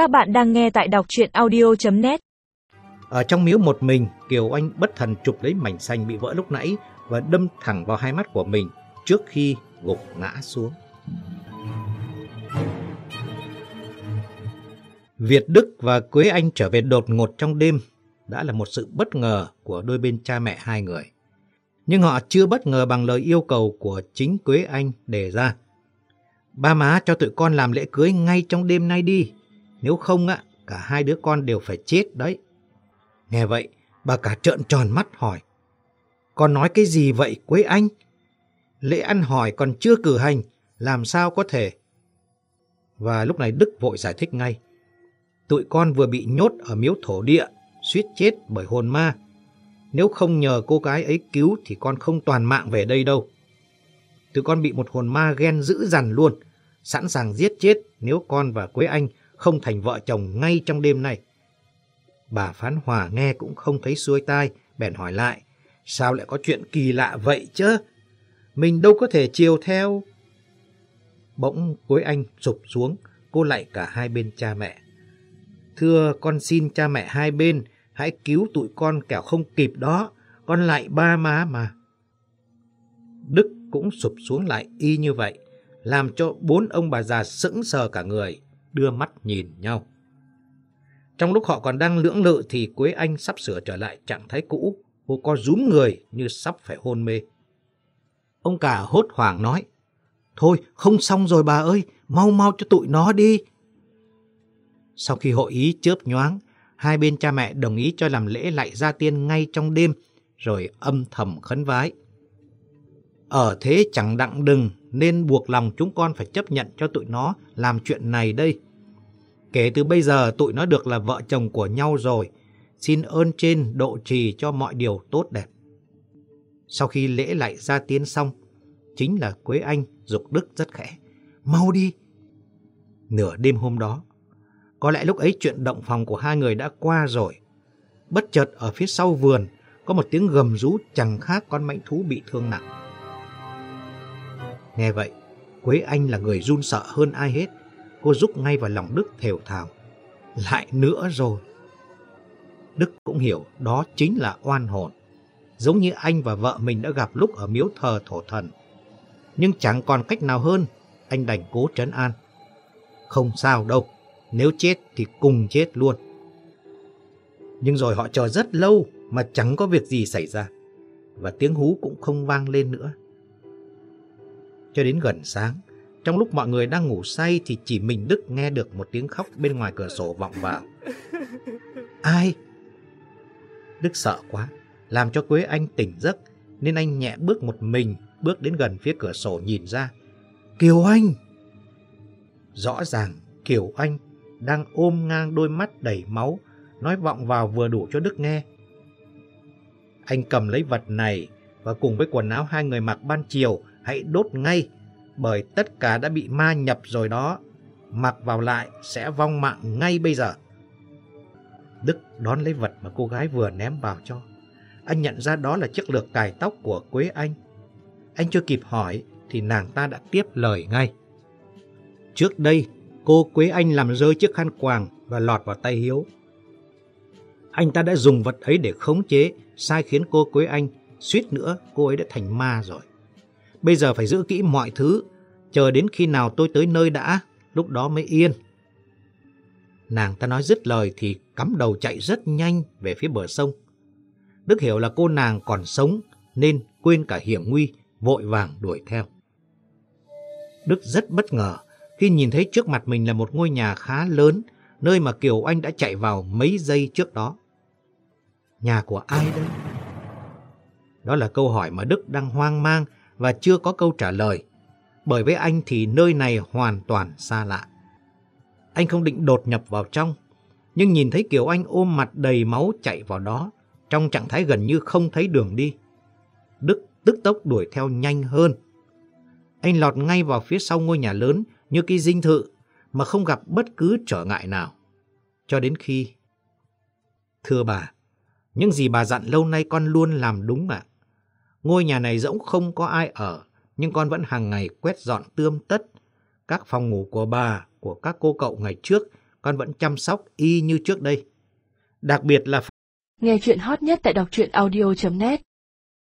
Các bạn đang nghe tại đọc chuyện audio.net Ở trong miếu một mình, Kiều Anh bất thần chụp lấy mảnh xanh bị vỡ lúc nãy và đâm thẳng vào hai mắt của mình trước khi gục ngã xuống. Việt Đức và Quế Anh trở về đột ngột trong đêm đã là một sự bất ngờ của đôi bên cha mẹ hai người. Nhưng họ chưa bất ngờ bằng lời yêu cầu của chính Quế Anh đề ra. Ba má cho tụi con làm lễ cưới ngay trong đêm nay đi. Nếu không á, cả hai đứa con đều phải chết đấy. Nghe vậy, bà cả trợn tròn mắt hỏi. Con nói cái gì vậy Quế Anh? Lễ ăn hỏi còn chưa cử hành, làm sao có thể? Và lúc này Đức vội giải thích ngay. Tụi con vừa bị nhốt ở miếu thổ địa, suýt chết bởi hồn ma. Nếu không nhờ cô gái ấy cứu thì con không toàn mạng về đây đâu. Tụi con bị một hồn ma ghen dữ dằn luôn, sẵn sàng giết chết nếu con và Quế Anh không thành vợ chồng ngay trong đêm nay. Bà Phán Hòa nghe cũng không thấy xuôi tai, bèn hỏi lại, sao lại có chuyện kỳ lạ vậy chứ? Mình đâu có thể chiều theo. Bỗng cuối Anh sụp xuống, cô lại cả hai bên cha mẹ. Thưa con xin cha mẹ hai bên, hãy cứu tụi con kẻo không kịp đó, con lại ba má mà. Đức cũng sụp xuống lại y như vậy, làm cho bốn ông bà già sững sờ cả người, đưa mắt nhìn nhau. Trong lúc họ còn đang lưỡng lự thì Quế Anh sắp sửa trở lại trạng thái cũ, cô co rúm người như sắp phải hôn mê. Ông cả hốt hoảng nói, Thôi, không xong rồi bà ơi, mau mau cho tụi nó đi. Sau khi hội ý chớp nhoáng, hai bên cha mẹ đồng ý cho làm lễ lại gia tiên ngay trong đêm, rồi âm thầm khấn vái. Ở thế chẳng đặng đừng, nên buộc lòng chúng con phải chấp nhận cho tụi nó làm chuyện này đây. Kể từ bây giờ tụi nó được là vợ chồng của nhau rồi, xin ơn trên độ trì cho mọi điều tốt đẹp. Sau khi lễ lại ra tiến xong, chính là Quế Anh dục Đức rất khẽ. Mau đi! Nửa đêm hôm đó, có lẽ lúc ấy chuyện động phòng của hai người đã qua rồi. Bất chợt ở phía sau vườn có một tiếng gầm rú chẳng khác con mãnh thú bị thương nặng. Nghe vậy, Quế Anh là người run sợ hơn ai hết. Cô rúc ngay vào lòng Đức thều thào. Lại nữa rồi. Đức cũng hiểu đó chính là oan hồn. Giống như anh và vợ mình đã gặp lúc ở miếu thờ thổ thần. Nhưng chẳng còn cách nào hơn, anh đành cố trấn an. Không sao đâu, nếu chết thì cùng chết luôn. Nhưng rồi họ chờ rất lâu mà chẳng có việc gì xảy ra. Và tiếng hú cũng không vang lên nữa. Cho đến gần sáng, trong lúc mọi người đang ngủ say thì chỉ mình Đức nghe được một tiếng khóc bên ngoài cửa sổ vọng vào. Ai? Đức sợ quá, làm cho Quế Anh tỉnh giấc, nên anh nhẹ bước một mình, bước đến gần phía cửa sổ nhìn ra. Kiều Anh! Rõ ràng Kiều Anh đang ôm ngang đôi mắt đầy máu, nói vọng vào vừa đủ cho Đức nghe. Anh cầm lấy vật này và cùng với quần áo hai người mặc ban chiều hãy đốt ngay, bởi tất cả đã bị ma nhập rồi đó. Mặc vào lại sẽ vong mạng ngay bây giờ. Đức đón lấy vật mà cô gái vừa ném vào cho. Anh nhận ra đó là chiếc lược cài tóc của Quế Anh. Anh chưa kịp hỏi thì nàng ta đã tiếp lời ngay. Trước đây, cô Quế Anh làm rơi chiếc khăn quàng và lọt vào tay Hiếu. Anh ta đã dùng vật ấy để khống chế, sai khiến cô Quế Anh, suýt nữa cô ấy đã thành ma rồi. Bây giờ phải giữ kỹ mọi thứ, chờ đến khi nào tôi tới nơi đã, lúc đó mới yên. Nàng ta nói dứt lời thì cắm đầu chạy rất nhanh về phía bờ sông. Đức hiểu là cô nàng còn sống nên quên cả hiểm nguy, vội vàng đuổi theo. Đức rất bất ngờ khi nhìn thấy trước mặt mình là một ngôi nhà khá lớn, nơi mà Kiều Anh đã chạy vào mấy giây trước đó. Nhà của ai đây? Đó là câu hỏi mà Đức đang hoang mang và chưa có câu trả lời. Bởi với anh thì nơi này hoàn toàn xa lạ. Anh không định đột nhập vào trong, nhưng nhìn thấy Kiều Anh ôm mặt đầy máu chạy vào đó, trong trạng thái gần như không thấy đường đi. Đức tức tốc đuổi theo nhanh hơn. Anh lọt ngay vào phía sau ngôi nhà lớn như cái dinh thự mà không gặp bất cứ trở ngại nào. Cho đến khi... Thưa bà, những gì bà dặn lâu nay con luôn làm đúng ạ. Ngôi nhà này rỗng không có ai ở, nhưng con vẫn hàng ngày quét dọn tươm tất. Các phòng ngủ của bà, của các cô cậu ngày trước con vẫn chăm sóc y như trước đây. Đặc biệt là Nghe chuyện hot nhất tại đọc truyện audio.net